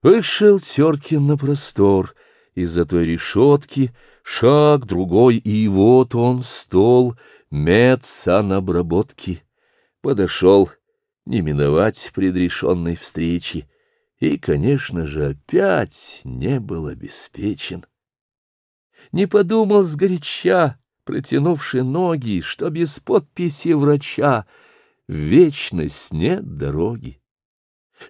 Вышел Теркин на простор, из-за той решетки, шаг другой, и вот он, стол, мед санобработки. Подошел, не миновать предрешенной встречи, и, конечно же, опять не был обеспечен. Не подумал сгоряча, протянувши ноги, что без подписи врача в вечность нет дороги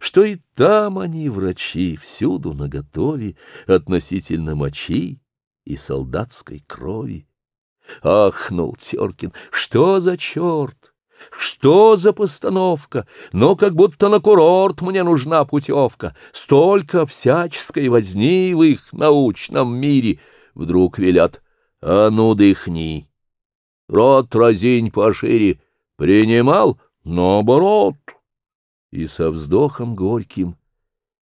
что и там они, врачи, всюду наготове относительно мочи и солдатской крови. Ахнул Теркин, что за черт, что за постановка, но как будто на курорт мне нужна путевка, столько всяческой возни в их научном мире, вдруг велят, а ну дыхни, рот разинь пошире, принимал, наоборот и со вздохом горьким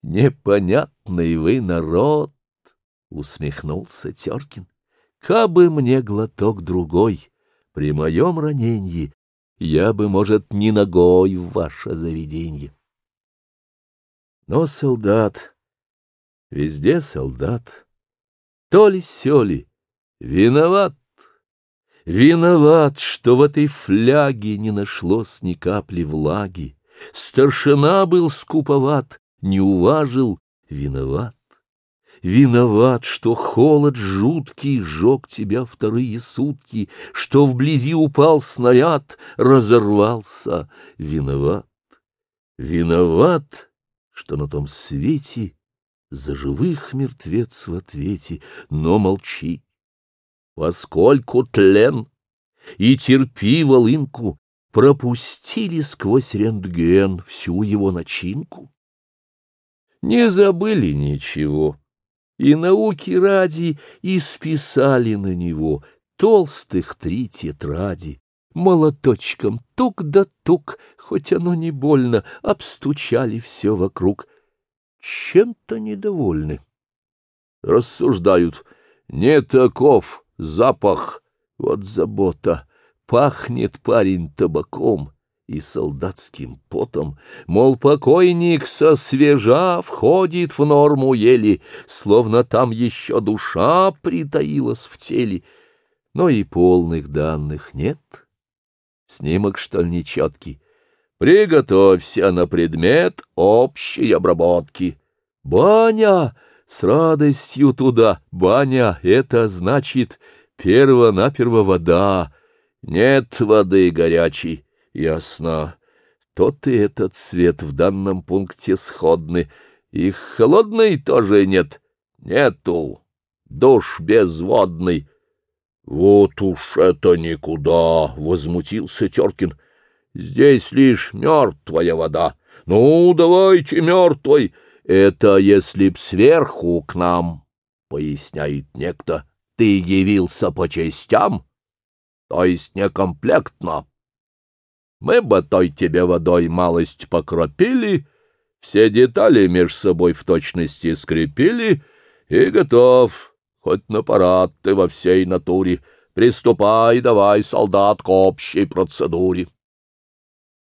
«Непонятный вы народ!» — усмехнулся Теркин. «Кабы мне глоток другой при моем ранении, я бы, может, не ногой в ваше заведение. Но солдат, везде солдат, то ли сёли, виноват, виноват, что в этой фляге не нашлось ни капли влаги. Старшина был скуповат, не уважил, виноват. Виноват, что холод жуткий жег тебя вторые сутки, Что вблизи упал снаряд, разорвался. Виноват, виноват, что на том свете За живых мертвец в ответе, но молчи. Поскольку тлен и терпи волынку, пропустили сквозь рентген всю его начинку. Не забыли ничего, и науки ради исписали на него толстых три тетради. Молоточком тук да тук, хоть оно не больно, обстучали все вокруг. Чем-то недовольны. Рассуждают, не таков запах, вот забота. Пахнет парень табаком и солдатским потом, Мол, покойник со свежа входит в норму ели, Словно там еще душа притаилась в теле. Но и полных данных нет. Снимок, что ли, нечеткий. Приготовься на предмет общей обработки. Баня! С радостью туда! Баня — это значит перво-наперво вода — нет воды горячей, ясно. Тот и этот цвет в данном пункте сходны. Их холодный тоже нет. Нету. Душ безводный. Вот уж это никуда, — возмутился Теркин. Здесь лишь мертвая вода. Ну, давайте мертвой. Это если б сверху к нам, — поясняет некто, — ты явился по частям, — то есть некомплектно. Мы бы той тебе водой малость покропили, все детали меж собой в точности скрепили, и готов, хоть на парад ты во всей натуре, приступай давай, солдат, к общей процедуре.